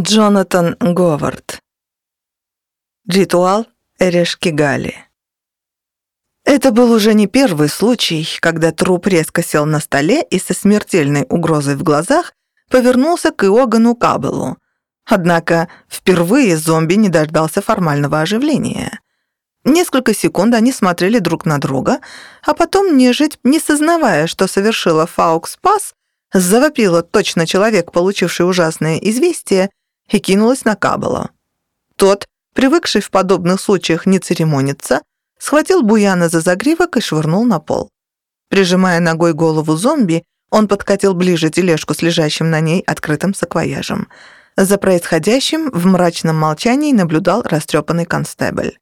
Джонатан Говард. Ритуал Эрешкигали. Это был уже не первый случай, когда труп резко сел на столе и со смертельной угрозой в глазах повернулся к Иоганну Каблу. Однако впервые зомби не дождался формального оживления. Несколько секунд они смотрели друг на друга, а потом нежить, не сознавая, что совершила faux pas, завопила точно человек, получивший ужасное известие, и кинулась на Кабала. Тот, привыкший в подобных случаях не церемониться, схватил Буяна за загривок и швырнул на пол. Прижимая ногой голову зомби, он подкатил ближе тележку с лежащим на ней открытым саквояжем. За происходящим в мрачном молчании наблюдал растрепанный констебль.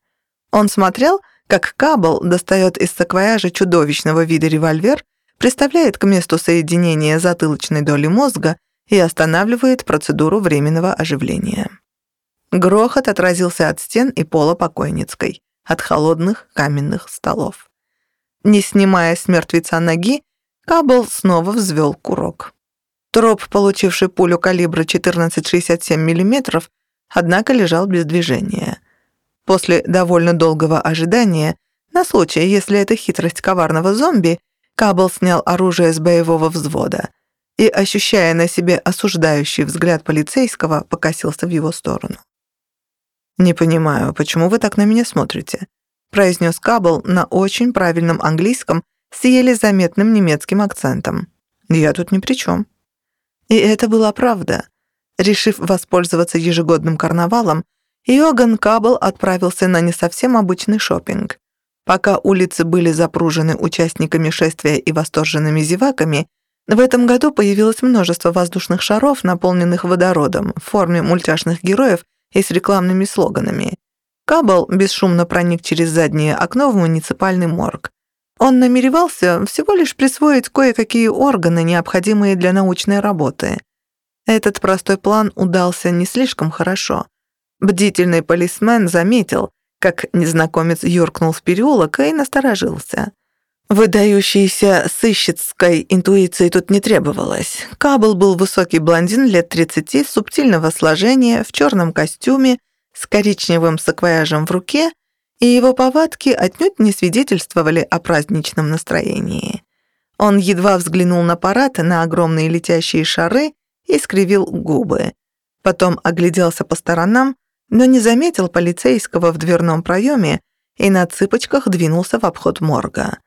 Он смотрел, как Кабл достает из саквояжа чудовищного вида револьвер, приставляет к месту соединения затылочной доли мозга и останавливает процедуру временного оживления. Грохот отразился от стен и пола покойницкой, от холодных каменных столов. Не снимая с мертвеца ноги, Кабл снова взвел курок. Троп, получивший пулю калибра 14,67 мм, однако лежал без движения. После довольно долгого ожидания, на случай, если это хитрость коварного зомби, Кабл снял оружие с боевого взвода и, ощущая на себе осуждающий взгляд полицейского, покосился в его сторону. «Не понимаю, почему вы так на меня смотрите?» произнес Кабл на очень правильном английском с еле заметным немецким акцентом. «Я тут ни при чем». И это была правда. Решив воспользоваться ежегодным карнавалом, Иоганн Кабл отправился на не совсем обычный шопинг. Пока улицы были запружены участниками шествия и восторженными зеваками, в этом году появилось множество воздушных шаров, наполненных водородом, в форме мультяшных героев и с рекламными слоганами. Кабл бесшумно проник через заднее окно в муниципальный морг. Он намеревался всего лишь присвоить кое-какие органы, необходимые для научной работы. Этот простой план удался не слишком хорошо. Бдительный полисмен заметил, как незнакомец юркнул в переулок и насторожился — Выдающейся сыщицкой интуиции тут не требовалось. Кабл был высокий блондин лет 30, субтильного сложения, в черном костюме, с коричневым саквояжем в руке, и его повадки отнюдь не свидетельствовали о праздничном настроении. Он едва взглянул на парад, на огромные летящие шары и скривил губы. Потом огляделся по сторонам, но не заметил полицейского в дверном проеме и на цыпочках двинулся в обход морга.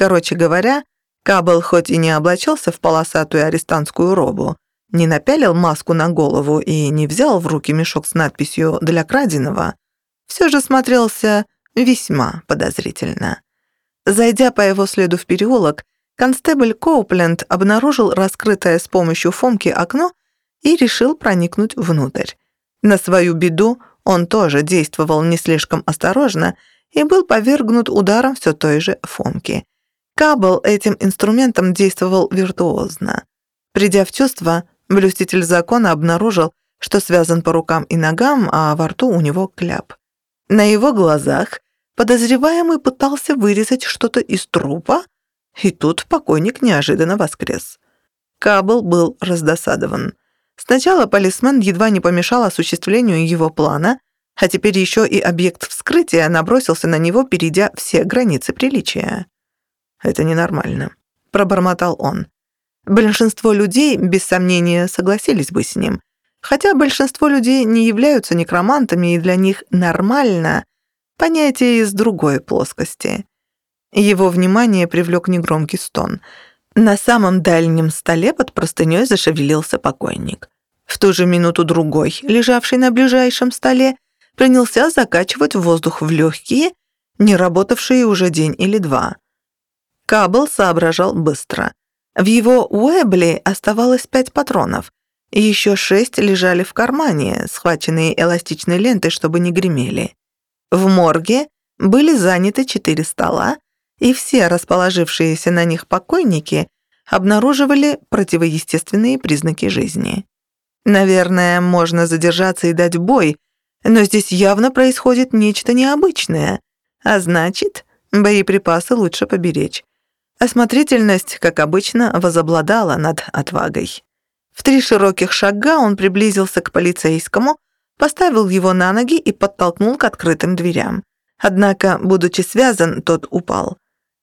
Короче говоря, Кабл хоть и не облачился в полосатую арестантскую робу, не напялил маску на голову и не взял в руки мешок с надписью «Для краденого», все же смотрелся весьма подозрительно. Зайдя по его следу в переулок, констебль Коупленд обнаружил раскрытое с помощью Фомки окно и решил проникнуть внутрь. На свою беду он тоже действовал не слишком осторожно и был повергнут ударом все той же Фомки. Кабл этим инструментом действовал виртуозно. Придя в чувство, блюститель закона обнаружил, что связан по рукам и ногам, а во рту у него кляп. На его глазах подозреваемый пытался вырезать что-то из трупа, и тут покойник неожиданно воскрес. Кабл был раздосадован. Сначала полисмен едва не помешал осуществлению его плана, а теперь еще и объект вскрытия набросился на него, перейдя все границы приличия. Это ненормально», — пробормотал он. Большинство людей, без сомнения, согласились бы с ним. Хотя большинство людей не являются некромантами, и для них «нормально» — понятие из другой плоскости. Его внимание привлек негромкий стон. На самом дальнем столе под простыней зашевелился покойник. В ту же минуту другой, лежавший на ближайшем столе, принялся закачивать воздух в легкие, не работавшие уже день или два — Кабл соображал быстро. В его уэбли оставалось пять патронов, еще шесть лежали в кармане, схваченные эластичной лентой, чтобы не гремели. В морге были заняты четыре стола, и все расположившиеся на них покойники обнаруживали противоестественные признаки жизни. Наверное, можно задержаться и дать бой, но здесь явно происходит нечто необычное, а значит, боеприпасы лучше поберечь. Осмотрительность, как обычно, возобладала над отвагой. В три широких шага он приблизился к полицейскому, поставил его на ноги и подтолкнул к открытым дверям. Однако, будучи связан, тот упал.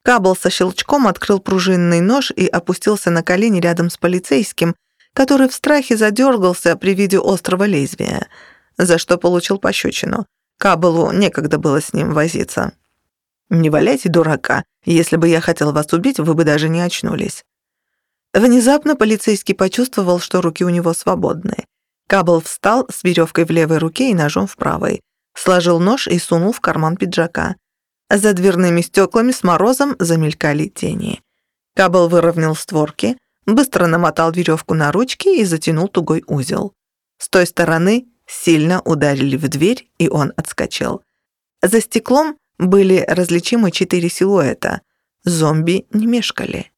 Кабл со щелчком открыл пружинный нож и опустился на колени рядом с полицейским, который в страхе задергался при виде острого лезвия, за что получил пощечину. Каблу некогда было с ним возиться. «Не валяйте дурака. Если бы я хотел вас убить, вы бы даже не очнулись». Внезапно полицейский почувствовал, что руки у него свободны. Кабл встал с веревкой в левой руке и ножом в правой, сложил нож и сунул в карман пиджака. За дверными стеклами с морозом замелькали тени. Кабл выровнял створки, быстро намотал веревку на ручки и затянул тугой узел. С той стороны сильно ударили в дверь, и он отскочил. За стеклом были различимы четыре силуэта. Зомби не мешкали.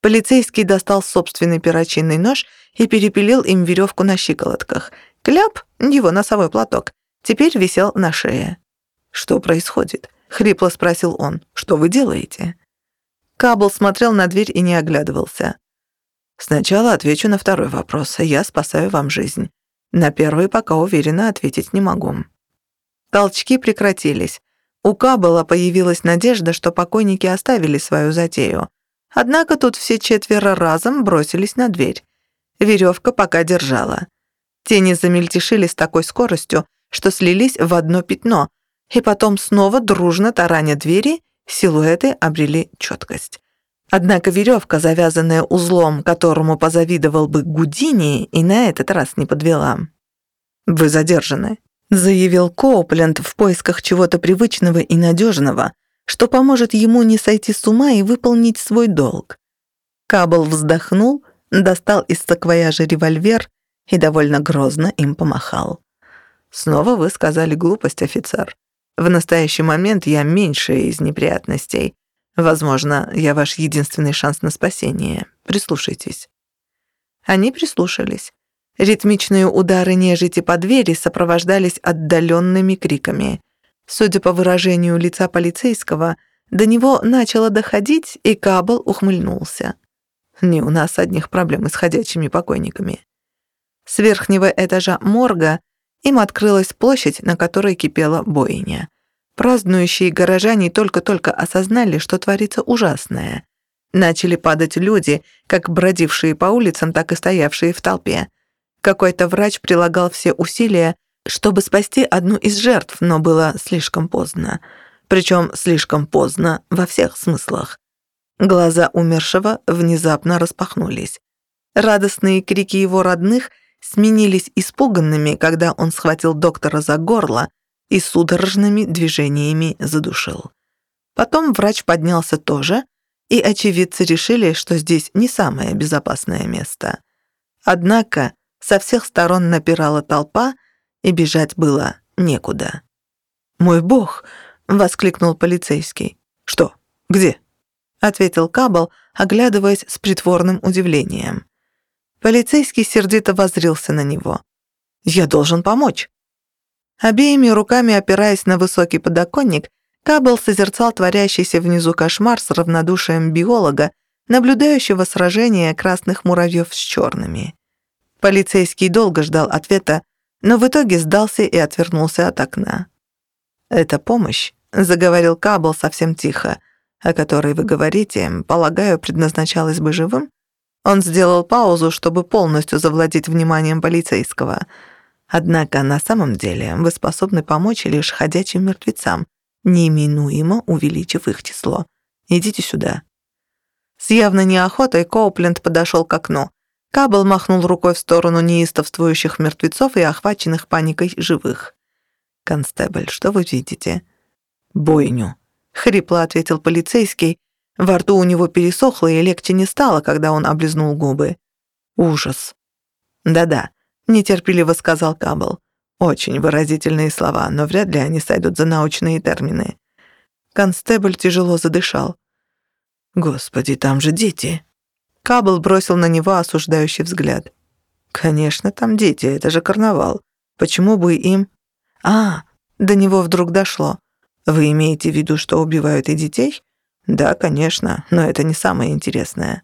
Полицейский достал собственный перочинный нож и перепилил им веревку на щиколотках. Кляп, его носовой платок, теперь висел на шее. «Что происходит?» — хрипло спросил он. «Что вы делаете?» Кабл смотрел на дверь и не оглядывался. «Сначала отвечу на второй вопрос. Я спасаю вам жизнь. На первый пока уверенно ответить не могу». Толчки прекратились. У Каббала появилась надежда, что покойники оставили свою затею. Однако тут все четверо разом бросились на дверь. Веревка пока держала. Тени замельтешили с такой скоростью, что слились в одно пятно, и потом снова дружно тараня двери, силуэты обрели четкость. Однако веревка, завязанная узлом, которому позавидовал бы Гудини, и на этот раз не подвела. «Вы задержаны», — заявил Коупленд в поисках чего-то привычного и надежного, что поможет ему не сойти с ума и выполнить свой долг. Кабл вздохнул, достал из саквояжа револьвер и довольно грозно им помахал. «Снова вы сказали глупость, офицер. В настоящий момент я меньшая из неприятностей. Возможно, я ваш единственный шанс на спасение. Прислушайтесь». Они прислушались. Ритмичные удары нежити по двери сопровождались отдаленными криками. Судя по выражению лица полицейского, до него начало доходить, и Кабл ухмыльнулся. Не у нас одних проблем с ходячими покойниками. С верхнего этажа морга им открылась площадь, на которой кипела бойня. Празднующие горожане только-только осознали, что творится ужасное. Начали падать люди, как бродившие по улицам, так и стоявшие в толпе. Какой-то врач прилагал все усилия, чтобы спасти одну из жертв, но было слишком поздно. Причем слишком поздно во всех смыслах. Глаза умершего внезапно распахнулись. Радостные крики его родных сменились испуганными, когда он схватил доктора за горло и судорожными движениями задушил. Потом врач поднялся тоже, и очевидцы решили, что здесь не самое безопасное место. Однако со всех сторон напирала толпа, и бежать было некуда. «Мой бог!» — воскликнул полицейский. «Что? Где?» — ответил Кабл, оглядываясь с притворным удивлением. Полицейский сердито воззрился на него. «Я должен помочь». Обеими руками опираясь на высокий подоконник, Кабл созерцал творящийся внизу кошмар с равнодушием биолога, наблюдающего сражение красных муравьев с черными. Полицейский долго ждал ответа, но в итоге сдался и отвернулся от окна. «Это помощь», — заговорил Кабл совсем тихо, о которой вы говорите, полагаю, предназначалась бы живым? Он сделал паузу, чтобы полностью завладеть вниманием полицейского. Однако на самом деле вы способны помочь лишь ходячим мертвецам, неименуемо увеличив их число. Идите сюда». С явной неохотой Коупленд подошел к окну. Кабл махнул рукой в сторону неистовствующих мертвецов и охваченных паникой живых. «Констебль, что вы видите?» «Бойню», — хрипло ответил полицейский. Во рту у него пересохло и легче не стало, когда он облизнул губы. «Ужас». «Да-да», — нетерпеливо сказал Кабл. «Очень выразительные слова, но вряд ли они сойдут за научные термины». Констебль тяжело задышал. «Господи, там же дети!» Кабл бросил на него осуждающий взгляд. «Конечно, там дети, это же карнавал. Почему бы им...» «А, до него вдруг дошло. Вы имеете в виду, что убивают и детей?» «Да, конечно, но это не самое интересное».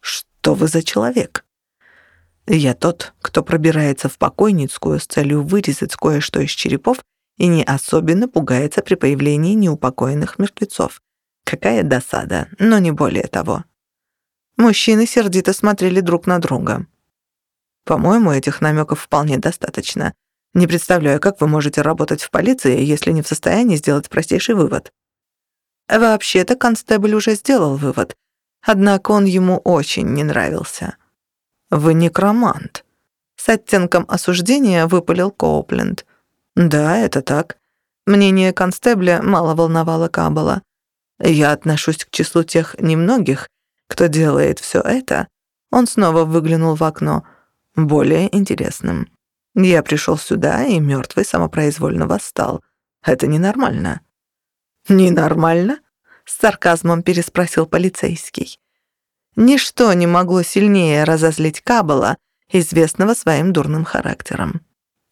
«Что вы за человек?» Я тот, кто пробирается в покойницкую с целью вырезать кое-что из черепов и не особенно пугается при появлении неупокоенных мертвецов. Какая досада, но не более того. Мужчины сердито смотрели друг на друга. По-моему, этих намеков вполне достаточно. Не представляю, как вы можете работать в полиции, если не в состоянии сделать простейший вывод. Вообще-то констебль уже сделал вывод, однако он ему очень не нравился. «Вы некромант», — с оттенком осуждения выпалил Коупленд. «Да, это так. Мнение констебля мало волновало Каббала. Я отношусь к числу тех немногих, кто делает все это». Он снова выглянул в окно. «Более интересным. Я пришел сюда, и мертвый самопроизвольно восстал. Это ненормально». «Ненормально?» — с сарказмом переспросил полицейский. Ничто не могло сильнее разозлить Каббала, известного своим дурным характером.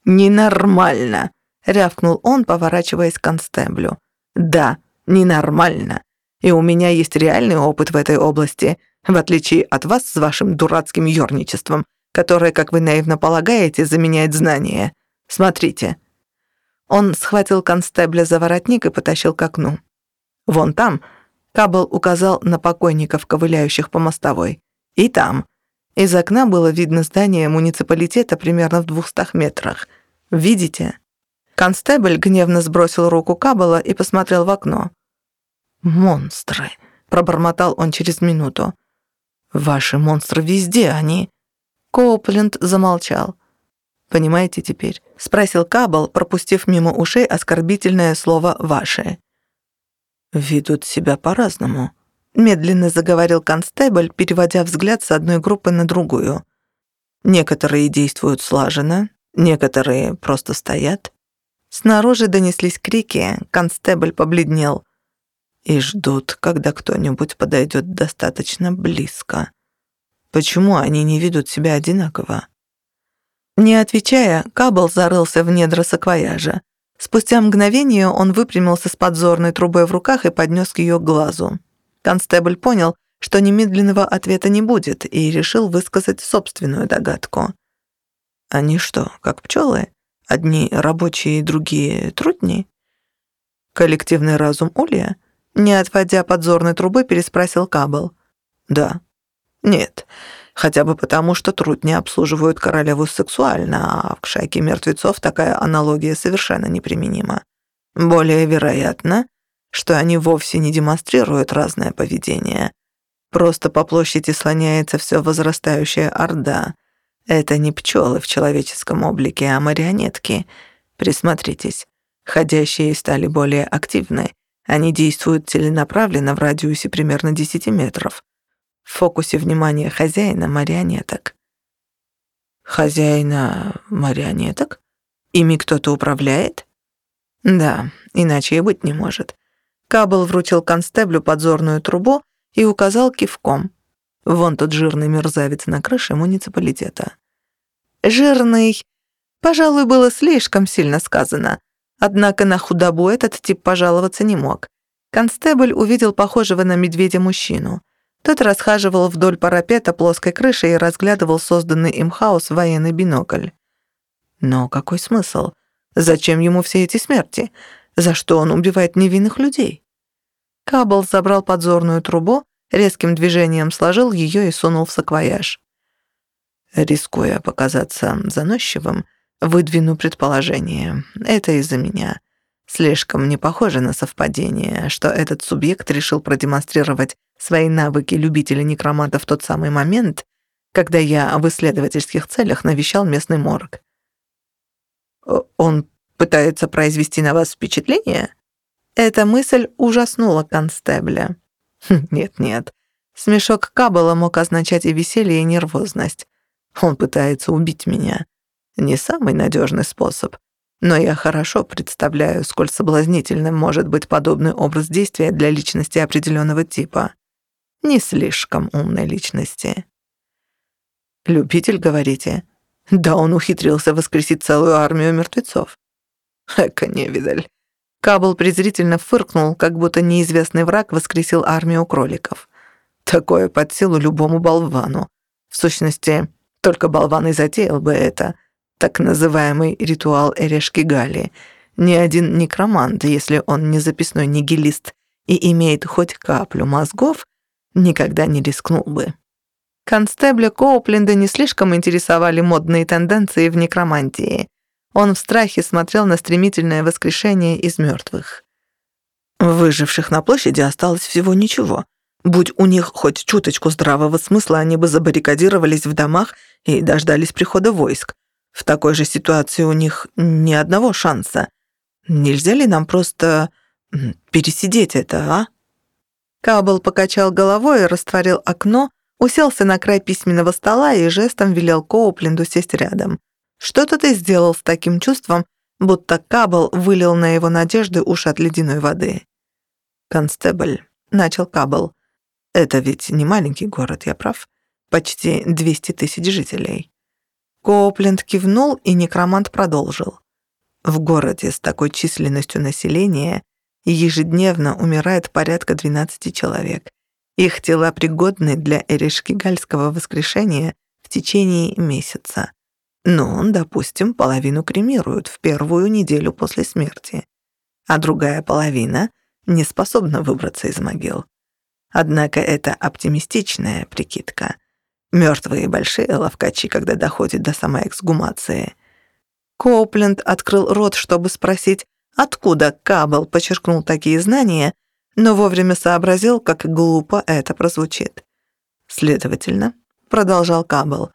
«Ненормально!» — рявкнул он, поворачиваясь к констеблю. «Да, ненормально. И у меня есть реальный опыт в этой области, в отличие от вас с вашим дурацким ёрничеством, которое, как вы наивно полагаете, заменяет знания. Смотрите». Он схватил констебля за воротник и потащил к окну. «Вон там», — Кабл указал на покойников, ковыляющих по мостовой. «И там». Из окна было видно здание муниципалитета примерно в двухстах метрах. «Видите?» Констебль гневно сбросил руку Каббала и посмотрел в окно. «Монстры», — пробормотал он через минуту. «Ваши монстры везде, они...» Коупленд замолчал. «Понимаете теперь?» — спросил Каббл, пропустив мимо ушей оскорбительное слово «ваши». «Ведут себя по-разному», — медленно заговорил констебль, переводя взгляд с одной группы на другую. «Некоторые действуют слаженно, некоторые просто стоят». Снаружи донеслись крики, констебль побледнел. И ждут, когда кто-нибудь подойдет достаточно близко. Почему они не ведут себя одинаково? Не отвечая, Кабл зарылся в недра саквояжа. Спустя мгновение он выпрямился с подзорной трубой в руках и поднес к ее глазу. Констебль понял, что немедленного ответа не будет, и решил высказать собственную догадку. «Они что, как пчелы? Одни рабочие, другие трудни?» «Коллективный разум Улья?» Не отводя подзорной трубы, переспросил Кабл. «Да». «Нет, хотя бы потому, что трудни обслуживают королеву сексуально, а к шайке мертвецов такая аналогия совершенно неприменима. Более вероятно, что они вовсе не демонстрируют разное поведение. Просто по площади слоняется все возрастающая орда. Это не пчелы в человеческом облике, а марионетки. Присмотритесь. Ходящие стали более активны. Они действуют целенаправленно в радиусе примерно 10 метров в фокусе внимания хозяина марионеток. Хозяина марионеток? Ими кто-то управляет? Да, иначе и быть не может. Кабл вручил констеблю подзорную трубу и указал кивком. Вон тот жирный мерзавец на крыше муниципалитета. Жирный, пожалуй, было слишком сильно сказано. Однако на худобу этот тип пожаловаться не мог. Констебль увидел похожего на медведя мужчину. Тот расхаживал вдоль парапета плоской крыши и разглядывал созданный им хаос в военный бинокль. Но какой смысл? Зачем ему все эти смерти? За что он убивает невинных людей? Кабл забрал подзорную трубу, резким движением сложил ее и сунул в саквояж. Рискуя показаться заносчивым, выдвину предположение. Это из-за меня. Слишком не похоже на совпадение, что этот субъект решил продемонстрировать свои навыки любителя некроманта в тот самый момент, когда я в исследовательских целях навещал местный морг. «Он пытается произвести на вас впечатление?» Эта мысль ужаснула констебля. «Нет-нет, смешок Каббала мог означать и веселье, и нервозность. Он пытается убить меня. Не самый надежный способ, но я хорошо представляю, сколь соблазнительным может быть подобный образ действия для личности определенного типа. Не слишком умной личности. «Любитель, говорите?» Да он ухитрился воскресить целую армию мертвецов. Эка невидаль. Кабл презрительно фыркнул, как будто неизвестный враг воскресил армию кроликов. Такое под силу любому болвану. В сущности, Только болван и затеял бы это, так называемый ритуал Эрешки Гали. Ни один некромант, если он не записной нигилист и имеет хоть каплю мозгов, никогда не рискнул бы. Констебля Коупленда не слишком интересовали модные тенденции в некромантии. Он в страхе смотрел на стремительное воскрешение из мертвых. Выживших на площади осталось всего ничего. Будь у них хоть чуточку здравого смысла, они бы забаррикадировались в домах и дождались прихода войск. В такой же ситуации у них ни одного шанса. Нельзя ли нам просто пересидеть это, а? Кабл покачал головой и растворил окно, уселся на край письменного стола и жестом велел Коупленду сесть рядом. Что тот и сделал с таким чувством, будто Кабл вылил на его надежды ушат ледяной воды. «Констебль», — начал Кабл, — «это ведь не маленький город, я прав? Почти 200 тысяч жителей». Коупленд кивнул, и некромант продолжил. В городе с такой численностью населения ежедневно умирает порядка 12 человек. Их тела пригодны для эришкигальского воскрешения в течение месяца. Ну, допустим, половину кремируют в первую неделю после смерти, а другая половина не способна выбраться из могил. Однако это оптимистичная прикидка. Мертвые большие ловкачи, когда доходит до самой эксгумации. Коупленд открыл рот, чтобы спросить, откуда Кабл подчеркнул такие знания, но вовремя сообразил, как глупо это прозвучит. Следовательно, продолжал Кабл,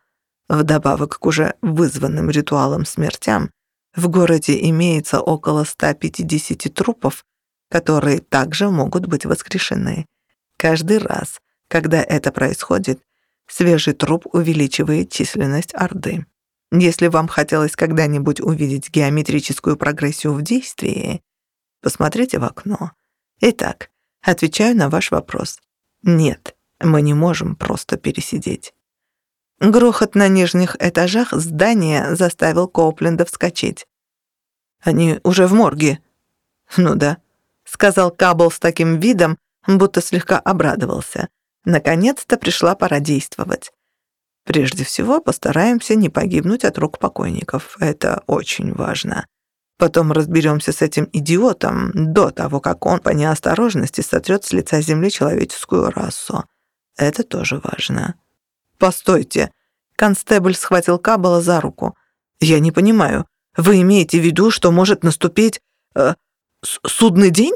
вдобавок к уже вызванным ритуалам смертям, в городе имеется около 150 трупов, которые также могут быть воскрешены. Каждый раз, когда это происходит, свежий труп увеличивает численность Орды. Если вам хотелось когда-нибудь увидеть геометрическую прогрессию в действии, посмотрите в окно. Итак, отвечаю на ваш вопрос. Нет, мы не можем просто пересидеть. Грохот на нижних этажах здания заставил Коупленда вскочить. «Они уже в морге». «Ну да», — сказал Кабл с таким видом, будто слегка обрадовался. Наконец-то пришла пора действовать. Прежде всего, постараемся не погибнуть от рук покойников. Это очень важно. Потом разберемся с этим идиотом до того, как он по неосторожности сотрет с лица земли человеческую расу. Это тоже важно. Постойте. Констебль схватил Каббала за руку. Я не понимаю. Вы имеете в виду, что может наступить... Э, судный день?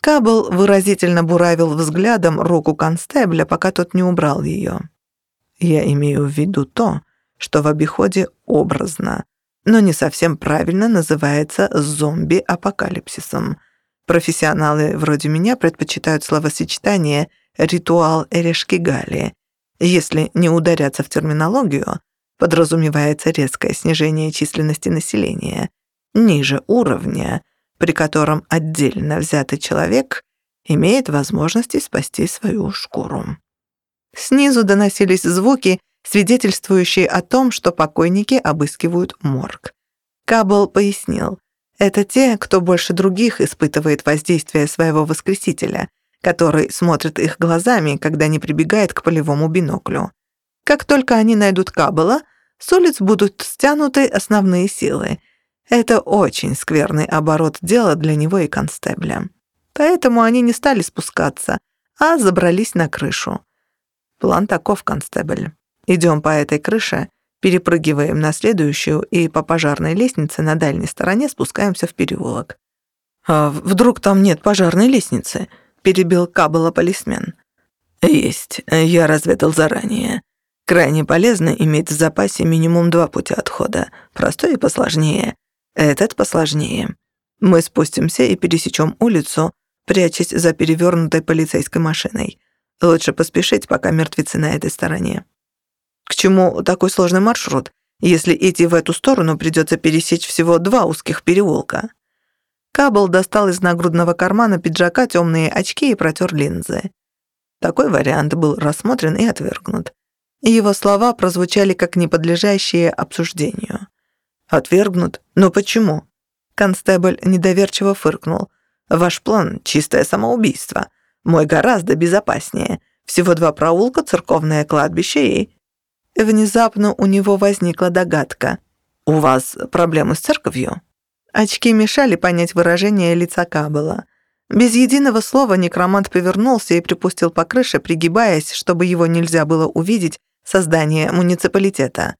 Каббл выразительно буравил взглядом руку констебля, пока тот не убрал ее. Я имею в виду то, что в обиходе образно, но не совсем правильно называется зомби-апокалипсисом. Профессионалы вроде меня предпочитают словосочетание «ритуал Эрешкигали». Если не ударяться в терминологию, подразумевается резкое снижение численности населения ниже уровня, при котором отдельно взятый человек имеет возможности спасти свою шкуру. Снизу доносились звуки, свидетельствующие о том, что покойники обыскивают морг. Кабл пояснил, это те, кто больше других испытывает воздействие своего воскресителя, который смотрит их глазами, когда не прибегает к полевому биноклю. Как только они найдут Каббала, с улиц будут стянуты основные силы. Это очень скверный оборот дела для него и констебля. Поэтому они не стали спускаться, а забрались на крышу. План таков, констебль. Идем по этой крыше, перепрыгиваем на следующую и по пожарной лестнице на дальней стороне спускаемся в переулок. «А вдруг там нет пожарной лестницы?» — перебил Каббала полисмен. «Есть, я разведал заранее. Крайне полезно иметь в запасе минимум два пути отхода, простой и посложнее. Этот посложнее. Мы спустимся и пересечем улицу, прячась за перевернутой полицейской машиной. Лучше поспешить, пока мертвецы на этой стороне. К чему такой сложный маршрут, если идти в эту сторону придется пересечь всего два узких переулка? Кабл достал из нагрудного кармана пиджака темные очки и протер линзы. Такой вариант был рассмотрен и отвергнут. Его слова прозвучали как неподлежащие обсуждению. «Отвергнут? Но почему?» Констебль недоверчиво фыркнул. «Ваш план — чистое самоубийство. Мой гораздо безопаснее. Всего два проулка, церковное кладбище и...» внезапно у него возникла догадка. «У вас проблемы с церковью?» Очки мешали понять выражение лица Каббела. Без единого слова некромант повернулся и припустил по крыше, пригибаясь, чтобы его нельзя было увидеть, со здания муниципалитета.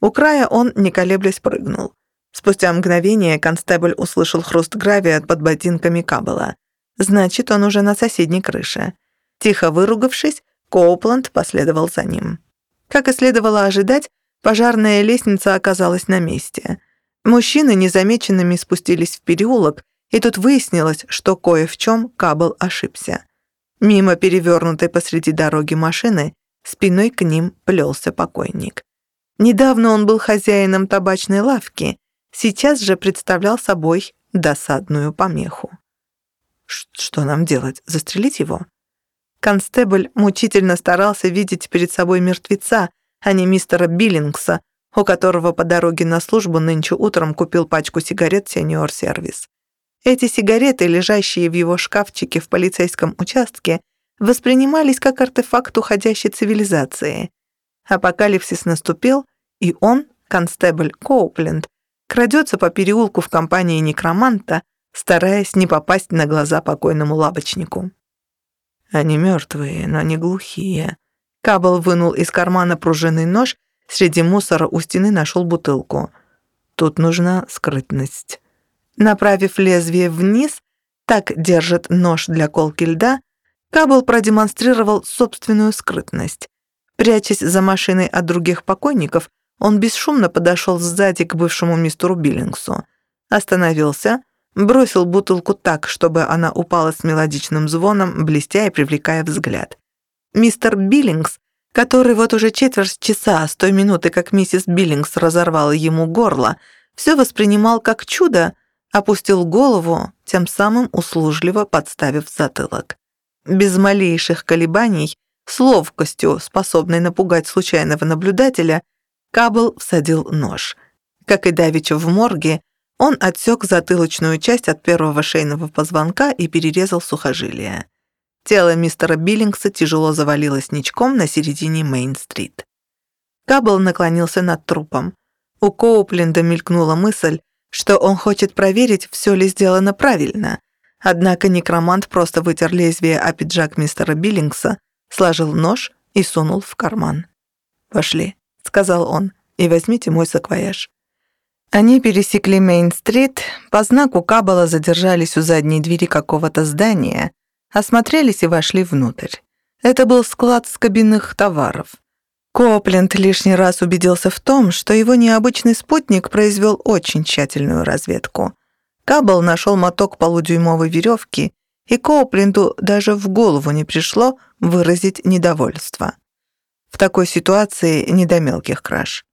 У края он, не колеблясь, прыгнул. Спустя мгновение констебль услышал хруст гравия под ботинками Каббела. Значит, он уже на соседней крыше. Тихо выругавшись, Коупланд последовал за ним. Как и следовало ожидать, пожарная лестница оказалась на месте. Мужчины незамеченными спустились в переулок, и тут выяснилось, что кое в чем Кабл ошибся. Мимо перевернутой посреди дороги машины спиной к ним плелся покойник. Недавно он был хозяином табачной лавки, сейчас же представлял собой досадную помеху. Что нам делать? Застрелить его? Констебль мучительно старался видеть перед собой мертвеца, а не мистера Биллингса, у которого по дороге на службу нынче утром купил пачку сигарет «Сеньор Сервис». Эти сигареты, лежащие в его шкафчике в полицейском участке, воспринимались как артефакт уходящей цивилизации. Апокалипсис наступил, и он, констебль Коупленд, крадется по переулку в компании некроманта, стараясь не попасть на глаза покойному лавочнику. Они мертвые, но не глухие. Кабл вынул из кармана пружинный нож, среди мусора у стены нашел бутылку. Тут нужна скрытность. Направив лезвие вниз, так держит нож для колки льда, Кабл продемонстрировал собственную скрытность. Прячась за машиной от других покойников, он бесшумно подошел сзади к бывшему мистеру Биллингсу. Остановился, бросил бутылку так, чтобы она упала с мелодичным звоном, блестя и привлекая взгляд. Мистер Биллингс, который вот уже четверть часа с той минуты, как миссис Биллингс разорвала ему горло, все воспринимал как чудо, опустил голову, тем самым услужливо подставив затылок. Без малейших колебаний, с ловкостью, способной напугать случайного наблюдателя, Кабл всадил нож. Как и давеча в морге, он отсек затылочную часть от первого шейного позвонка и перерезал сухожилие. Тело мистера Биллингса тяжело завалилось ничком на середине Мейн-стрит. Кабл наклонился над трупом. У Коупленда мелькнула мысль, что он хочет проверить, все ли сделано правильно. Однако некромант просто вытер лезвие о пиджак мистера Биллингса, сложил нож и сунул в карман. «Пошли», — сказал он, — «и возьмите мой саквояж». Они пересекли Мейн-стрит, по знаку Каббала задержались у задней двери какого-то здания, осмотрелись и вошли внутрь. Это был склад с кабинных товаров. Копленд лишний раз убедился в том, что его необычный спутник произвел очень тщательную разведку. Каббл нашел моток полудюймовой веревки, и Копленду даже в голову не пришло выразить недовольство. В такой ситуации не до мелких краж.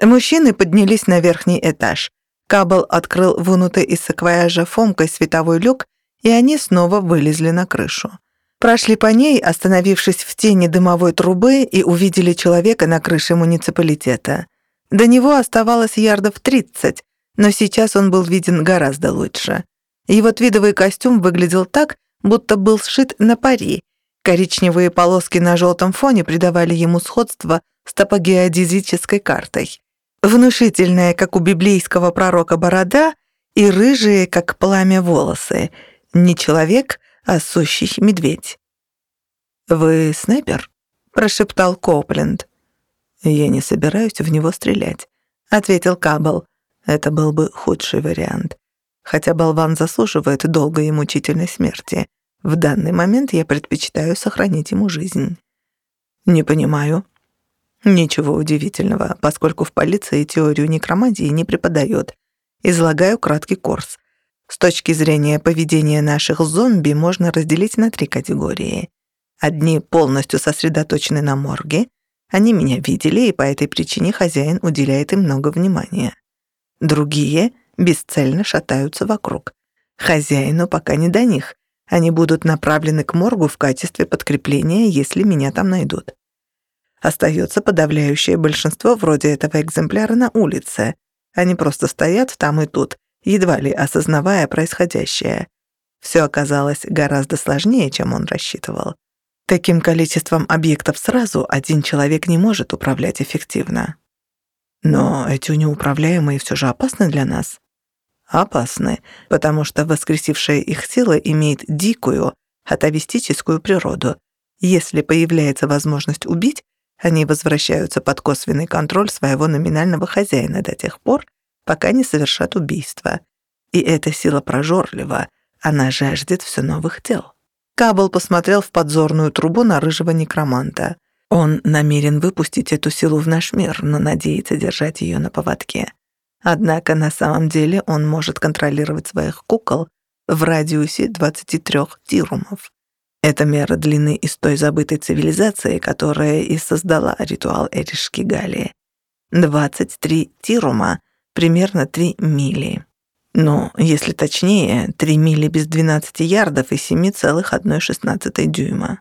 Мужчины поднялись на верхний этаж. Кабл открыл вынутый из саквояжа фомкой световой люк, и они снова вылезли на крышу. Прошли по ней, остановившись в тени дымовой трубы, и увидели человека на крыше муниципалитета. До него оставалось ярдов 30, но сейчас он был виден гораздо лучше. Его твидовый костюм выглядел так, будто был сшит на пари. Коричневые полоски на желтом фоне придавали ему сходство с топогеодезической картой внушительная, как у библейского пророка, борода и рыжие, как пламя, волосы. Не человек, а сущий медведь. «Вы снайпер?» — прошептал Копленд. «Я не собираюсь в него стрелять», — ответил Кабл. «Это был бы худший вариант. Хотя болван заслуживает долгой и мучительной смерти. В данный момент я предпочитаю сохранить ему жизнь». «Не понимаю», Ничего удивительного, поскольку в полиции теорию некромантии не преподают. Излагаю краткий курс. С точки зрения поведения наших зомби можно разделить на три категории. Одни полностью сосредоточены на морге, они меня видели, и по этой причине хозяин уделяет им много внимания. Другие бесцельно шатаются вокруг. Хозяину пока не до них. Они будут направлены к моргу в качестве подкрепления, если меня там найдут. Остается подавляющее большинство вроде этого экземпляра на улице. Они просто стоят там и тут, едва ли осознавая происходящее. Все оказалось гораздо сложнее, чем он рассчитывал. Таким количеством объектов сразу один человек не может управлять эффективно. Но эти неуправляемые все же опасны для нас. Опасны, потому что воскресившая их сила имеет дикую, атовистическую природу. Если появляется возможность убить, они возвращаются под косвенный контроль своего номинального хозяина до тех пор, пока не совершат убийство. И эта сила прожорлива, она жаждет все новых тел. Кабл посмотрел в подзорную трубу на рыжего некроманта. Он намерен выпустить эту силу в наш мир, но надеется держать ее на поводке. Однако на самом деле он может контролировать своих кукол в радиусе 23 тирумов. Это мера длины из той забытой цивилизации, которая и создала ритуал Эришки Галии. 23 тирума, примерно 3 мили. Ну, если точнее, 3 мили без 12 ярдов и 7,116 дюйма.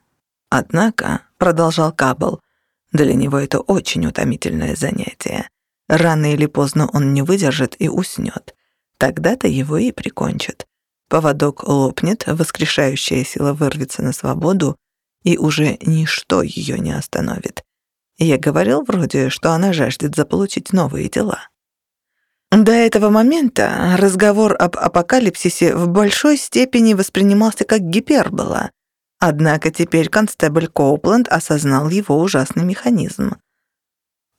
Однако, продолжал Кабл, для него это очень утомительное занятие. Рано или поздно он не выдержит и уснет. Тогда-то его и прикончат. Поводок лопнет, воскрешающая сила вырвется на свободу, и уже ничто ее не остановит. Я говорил вроде, что она жаждет заполучить новые дела. До этого момента разговор об апокалипсисе в большой степени воспринимался как гипербола, однако теперь констебль Коупленд осознал его ужасный механизм.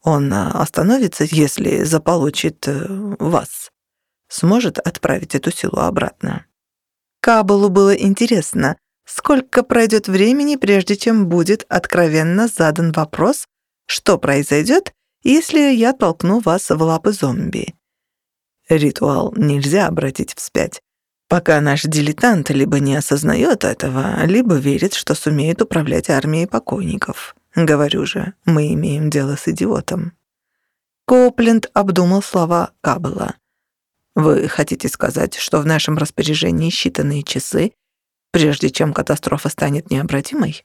Он а, остановится, если заполучит э, вас. Сможет отправить эту силу обратно. Кабалу было интересно, сколько пройдет времени, прежде чем будет откровенно задан вопрос, что произойдет, если я толкну вас в лапы зомби. Ритуал нельзя обратить вспять. Пока наш дилетант либо не осознает этого, либо верит, что сумеет управлять армией покойников. Говорю же, мы имеем дело с идиотом. Копленд обдумал слова Каббела. Вы хотите сказать, что в нашем распоряжении считанные часы, прежде чем катастрофа станет необратимой?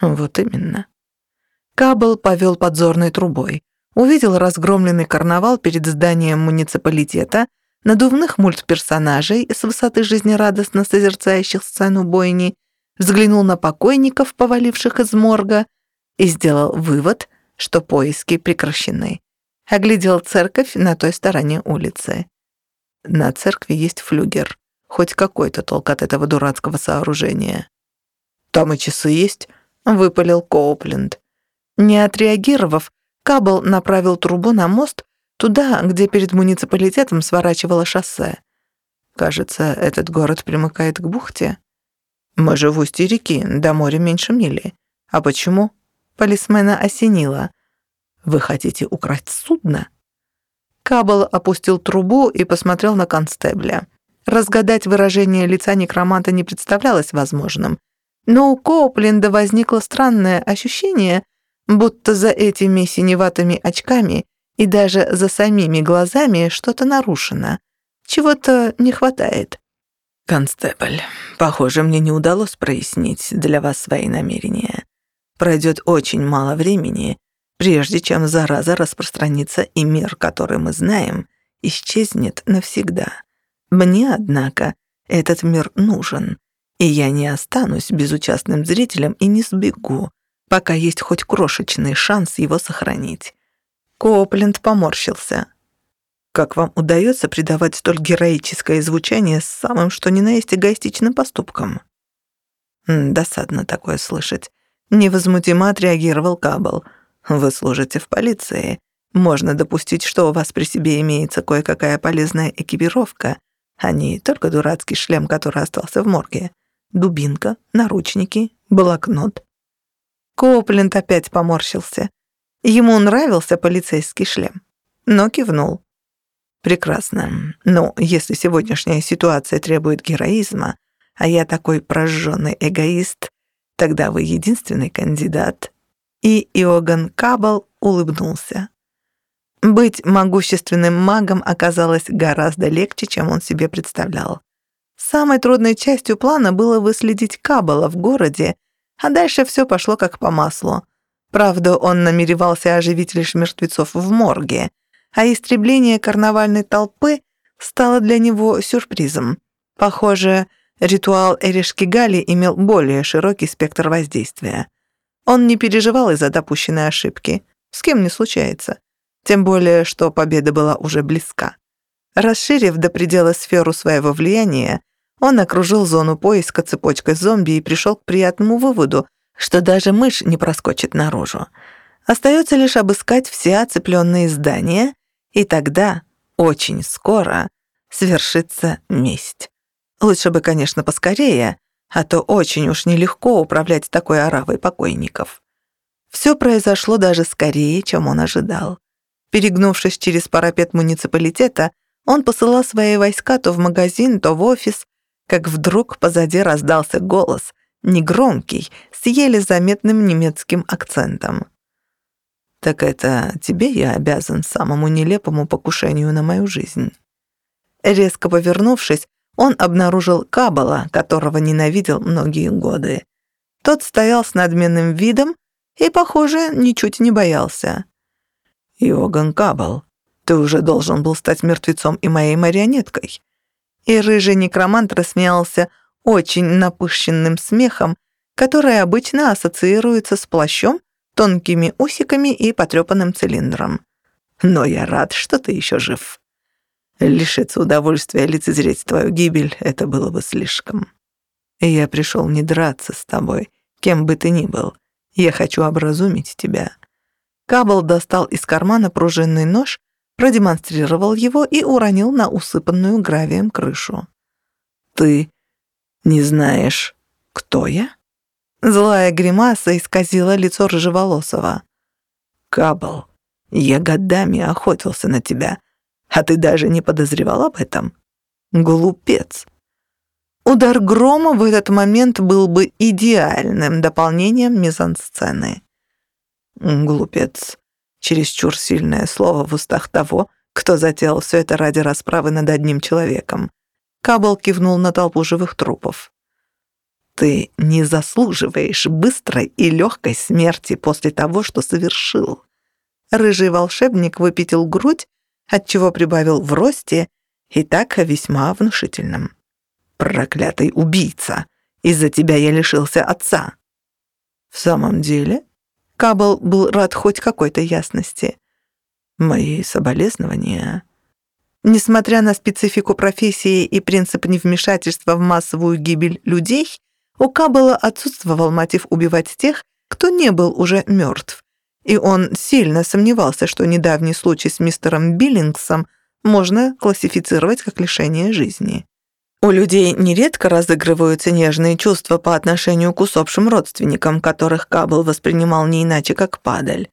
Вот именно. Каббел повел подзорной трубой увидел разгромленный карнавал перед зданием муниципалитета, надувных мультперсонажей с высоты жизнерадостно созерцающих сцену бойни, взглянул на покойников, поваливших из морга, и сделал вывод, что поиски прекращены. Оглядел церковь на той стороне улицы. На церкви есть флюгер. Хоть какой-то толк от этого дурацкого сооружения. «Там и часы есть», — выпалил Коупленд. Не отреагировав, Кабл направил трубу на мост туда, где перед муниципалитетом сворачивало шоссе. Кажется, этот город примыкает к бухте. Мы же в устье реки, до моря меньше мили. А почему? Полисмена осенило. Вы хотите украсть судно? Кабл опустил трубу и посмотрел на констебля. Разгадать выражение лица некроманта не представлялось возможным. Но у Коупленда возникло странное ощущение — будто за этими синеватыми очками и даже за самими глазами что-то нарушено. Чего-то не хватает. «Констебль, похоже, мне не удалось прояснить для вас свои намерения. Пройдет очень мало времени, прежде чем зараза распространится и мир, который мы знаем, исчезнет навсегда. Мне, однако, этот мир нужен, и я не останусь безучастным зрителем и не сбегу, пока есть хоть крошечный шанс его сохранить. Копленд поморщился. «Как вам удается придавать столь героическое звучание самым что ни на есть эгоистичным поступком?» «Досадно такое слышать». Невозмутимо отреагировал Кабл. «Вы служите в полиции. Можно допустить, что у вас при себе имеется кое-какая полезная экипировка, а не только дурацкий шлем, который остался в морге. Дубинка, наручники, блокнот. Копленд опять поморщился. Ему нравился полицейский шлем, но кивнул. «Прекрасно. Но если сегодняшняя ситуация требует героизма, а я такой прожженный эгоист, тогда вы единственный кандидат». И Иоганн Кабал улыбнулся. Быть могущественным магом оказалось гораздо легче, чем он себе представлял. Самой трудной частью плана было выследить Кабала в городе а дальше все пошло как по маслу. Правда, он намеревался оживить лишь мертвецов в морге, а истребление карнавальной толпы стало для него сюрпризом. Похоже, ритуал Эришкигали имел более широкий спектр воздействия. Он не переживал из-за допущенной ошибки. С кем не случается. Тем более, что победа была уже близка. Расширив до предела сферу своего влияния, он окружил зону поиска цепочкой зомби и пришел к приятному выводу, что даже мышь не проскочит наружу. Остается лишь обыскать все оцепленные здания, и тогда, очень скоро, свершится месть. Лучше бы, конечно, поскорее, а то очень уж нелегко управлять такой оравой покойников. Все произошло даже скорее, чем он ожидал. Перегнувшись через парапет муниципалитета, он посылал свои войска то в магазин, то в офис, как вдруг позади раздался голос, негромкий, с еле заметным немецким акцентом. «Так это тебе я обязан самому нелепому покушению на мою жизнь». Резко повернувшись, он обнаружил Кабала, которого ненавидел многие годы. Тот стоял с надменным видом и, похоже, ничуть не боялся. «Иоганн Кабал, ты уже должен был стать мертвецом и моей марионеткой». И рыжий некромант рассмеялся очень напыщенным смехом, который обычно ассоциируется с плащом, тонкими усиками и потрепанным цилиндром. «Но я рад, что ты еще жив». Лишиться удовольствия лицезреть твою гибель — это было бы слишком. И я пришел не драться с тобой, кем бы ты ни был. Я хочу образумить тебя». Кабл достал из кармана пружинный нож, продемонстрировал его и уронил на усыпанную гравием крышу. «Ты не знаешь, кто я?» Злая гримаса исказила лицо Рыжеволосого. «Кабл, я годами охотился на тебя, а ты даже не подозревал об этом? Глупец. Удар грома в этот момент был бы идеальным дополнением мизансцены. Глупец. Чересчур сильное слово в устах того, кто затеял все это ради расправы над одним человеком. Кабл кивнул на толпу живых трупов. «Ты не заслуживаешь быстрой и легкой смерти после того, что совершил». Рыжий волшебник выпятил грудь отчего прибавил в росте и так весьма внушительным. «Проклятый убийца! Из-за тебя я лишился отца!» «В самом деле?» Кабл был рад хоть какой-то ясности. «Мои соболезнования...» Несмотря на специфику профессии и принцип невмешательства в массовую гибель людей, у Каббала отсутствовал мотив убивать тех, кто не был уже мертв, и он сильно сомневался, что недавний случай с мистером Биллингсом можно классифицировать как лишение жизни. У людей нередко разыгрываются нежные чувства по отношению к усопшим родственникам, которых Кабл воспринимал не иначе как падаль.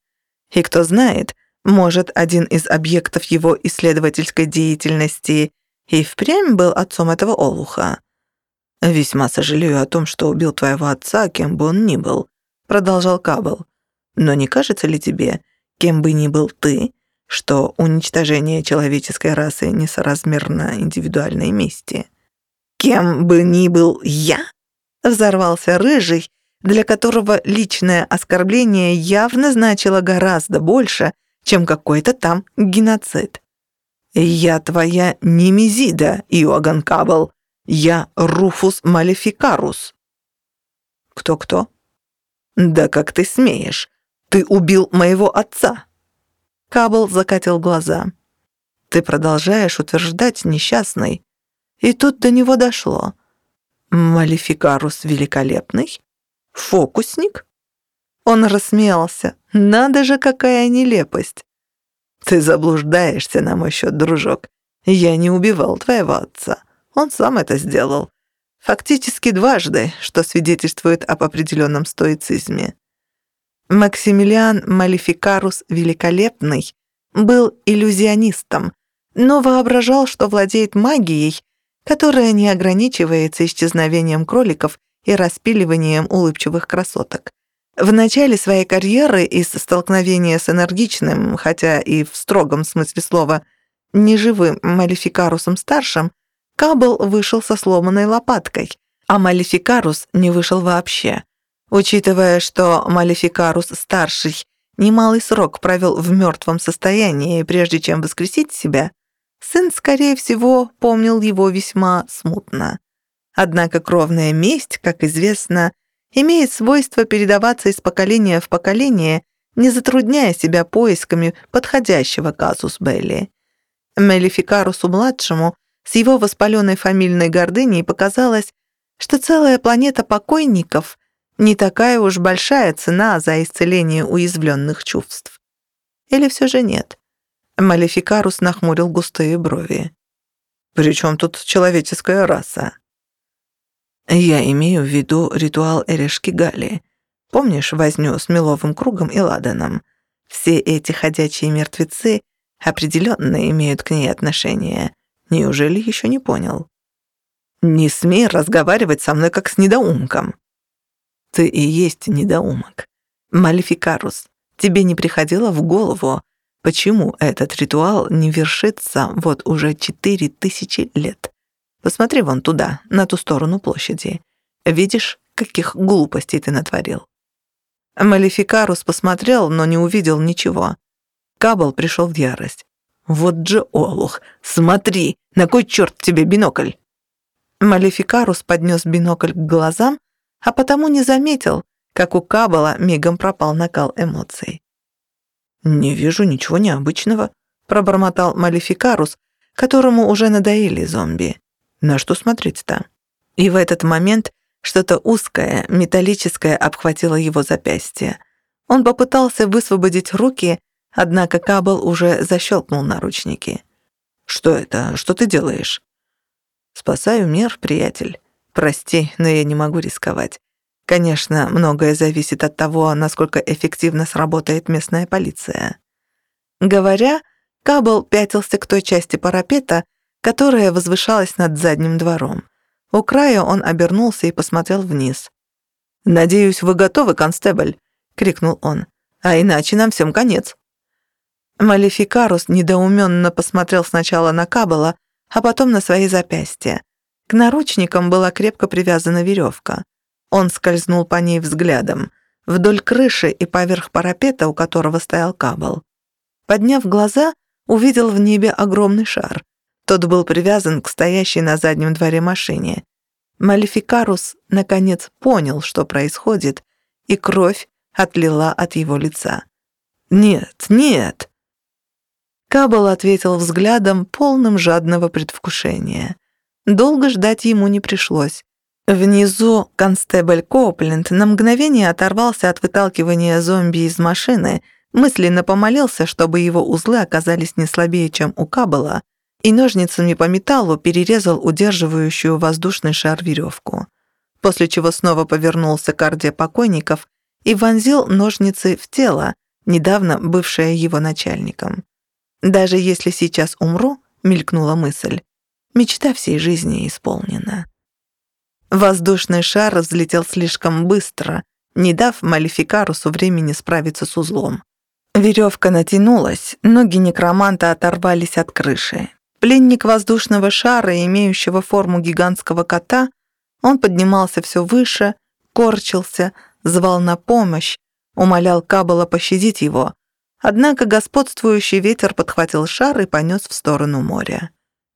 И кто знает, может, один из объектов его исследовательской деятельности и впрямь был отцом этого олуха. «Весьма сожалею о том, что убил твоего отца, кем бы он ни был», — продолжал Кабл. Но не кажется ли тебе, кем бы ни был ты, что уничтожение человеческой расы несоразмерно индивидуальной мести? Кем бы ни был я? Взорвался рыжий, для которого личное оскорбление явно значило гораздо больше, чем какой-то там геноцид. «Я твоя Немезида, Иоганн Кабл. Я Руфус Малефикарус». «Кто-кто?» «Да как ты смеешь? Ты убил моего отца!» Кабл закатил глаза. «Ты продолжаешь утверждать, несчастный». И тут до него дошло. «Малификарус великолепный? Фокусник?» Он рассмеялся. «Надо же, какая нелепость!» «Ты заблуждаешься на мой счет, дружок. Я не убивал твоего отца. Он сам это сделал. Фактически дважды, что свидетельствует об определенном стоицизме. Максимилиан Малификарус Великолепный был иллюзионистом, но воображал, что владеет магией, которая не ограничивается исчезновением кроликов и распиливанием улыбчивых красоток. В начале своей карьеры из столкновения с энергичным, хотя и в строгом смысле слова, неживым Малификарусом-старшим, Кабл вышел со сломанной лопаткой, а Малификарус не вышел вообще. Учитывая, что Малефикарус-старший немалый срок провел в мертвом состоянии, прежде чем воскресить себя, сын, скорее всего, помнил его весьма смутно. Однако кровная месть, как известно, имеет свойство передаваться из поколения в поколение, не затрудняя себя поисками подходящего казус Белли. Мелификарусу-младшему с его воспаленной фамильной гордыней показалось, что целая планета покойников не такая уж большая цена за исцеление уязвленных чувств. Или все же нет? Малефикарус нахмурил густые брови. «При чем тут человеческая раса?» «Я имею в виду ритуал Эрешки Гали. Помнишь возню с Меловым кругом и Ладаном? Все эти ходячие мертвецы определенно имеют к ней отношение. Неужели еще не понял?» «Не смей разговаривать со мной как с недоумком». «Ты и есть недоумок. Малефикарус, тебе не приходило в голову, почему этот ритуал не вершится вот уже четыре тысячи лет? Посмотри вон туда, на ту сторону площади. Видишь, каких глупостей ты натворил?» Малефикарус посмотрел, но не увидел ничего. Кабал пришел в ярость. «Вот же олух! Смотри, на кой черт тебе бинокль?» Малефикарус поднес бинокль к глазам, а потому не заметил, как у Кабала мигом пропал накал эмоций. «Не вижу ничего необычного», — пробормотал Малефикарус, которому уже надоели зомби. «На что смотреть-то?» И в этот момент что-то узкое, металлическое обхватило его запястье. Он попытался высвободить руки, однако Кабал уже защелкнул наручники. «Что это? Что ты делаешь?» «Спасаю мир, приятель. Прости, но я не могу рисковать. Конечно, многое зависит от того, насколько эффективно сработает местная полиция». Говоря, Кабл пятился к той части парапета, которая возвышалась над задним двором. У края он обернулся и посмотрел вниз. «Надеюсь, вы готовы, констебль?» — крикнул он. «А иначе нам всем конец». Малефикарус недоуменно посмотрел сначала на Кабала, а потом на свои запястья. К наручникам была крепко привязана веревка. Он скользнул по ней взглядом, вдоль крыши и поверх парапета, у которого стоял Кабал. Подняв глаза, увидел в небе огромный шар. Тот был привязан к стоящей на заднем дворе машине. Малефикарус, наконец, понял, что происходит, и кровь отлила от его лица. «Нет, нет!» Кабал ответил взглядом, полным жадного предвкушения. Долго ждать ему не пришлось. Внизу констебль Копленд на мгновение оторвался от выталкивания зомби из машины, мысленно помолился, чтобы его узлы оказались не слабее, чем у Кабала, и ножницами по металлу перерезал удерживающую воздушный шар веревку. После чего снова повернулся к орде покойников и вонзил ножницы в тело, недавно бывшее его начальником. Даже если сейчас умру, мелькнула мысль, мечта всей жизни исполнена. Воздушный шар взлетел слишком быстро, не дав Малификарусу времени справиться с узлом. Веревка натянулась, ноги некроманта оторвались от крыши. Пленник воздушного шара, имеющего форму гигантского кота, он поднимался все выше, корчился, звал на помощь, умолял Кабала пощадить его, Однако господствующий ветер подхватил шар и понес в сторону моря.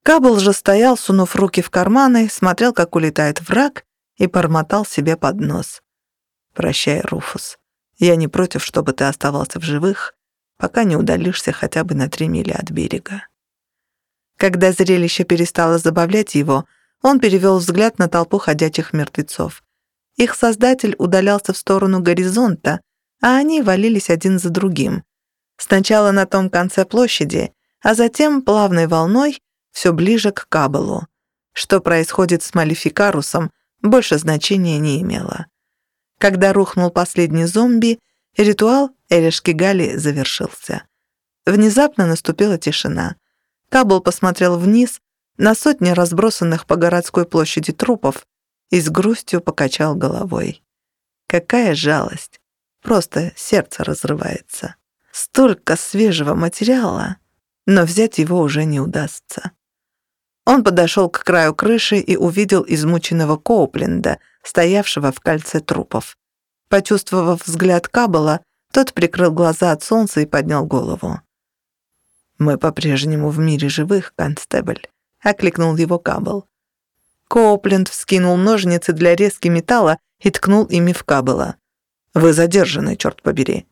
Кабл же стоял, сунув руки в карманы, смотрел, как улетает враг, и бормотал себе под нос. «Прощай, Руфус. Я не против, чтобы ты оставался в живых, пока не удалишься хотя бы на три мили от берега». Когда зрелище перестало забавлять его, он перевел взгляд на толпу ходячих мертвецов. Их создатель удалялся в сторону горизонта, а они валились один за другим. Сначала на том конце площади, а затем плавной волной все ближе к Кабелу. Что происходит с Малификарусом, больше значения не имело. Когда рухнул последний зомби, ритуал Эришкигали завершился. Внезапно наступила тишина. Кабл посмотрел вниз на сотни разбросанных по городской площади трупов и с грустью покачал головой. Какая жалость! Просто сердце разрывается. Столько свежего материала, но взять его уже не удастся. Он подошел к краю крыши и увидел измученного Коупленда, стоявшего в кольце трупов. Почувствовав взгляд Каббала, тот прикрыл глаза от солнца и поднял голову. «Мы по-прежнему в мире живых, констебль», — окликнул его Каббл. Коупленд вскинул ножницы для резки металла и ткнул ими в Кабела. «Вы задержаны, черт побери».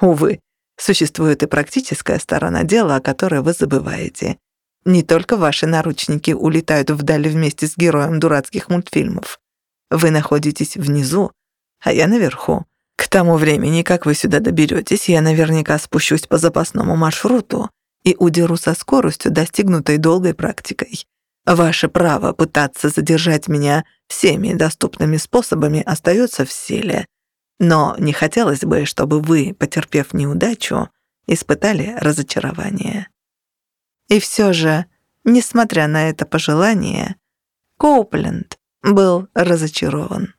Увы, существует и практическая сторона дела, о которой вы забываете. Не только ваши наручники улетают вдали вместе с героем дурацких мультфильмов. Вы находитесь внизу, а я наверху. К тому времени, как вы сюда доберетесь, я наверняка спущусь по запасному маршруту и удеру со скоростью, достигнутой долгой практикой. Ваше право пытаться задержать меня всеми доступными способами остается в силе. Но не хотелось бы, чтобы вы, потерпев неудачу, испытали разочарование. И все же, несмотря на это пожелание, Коупленд был разочарован.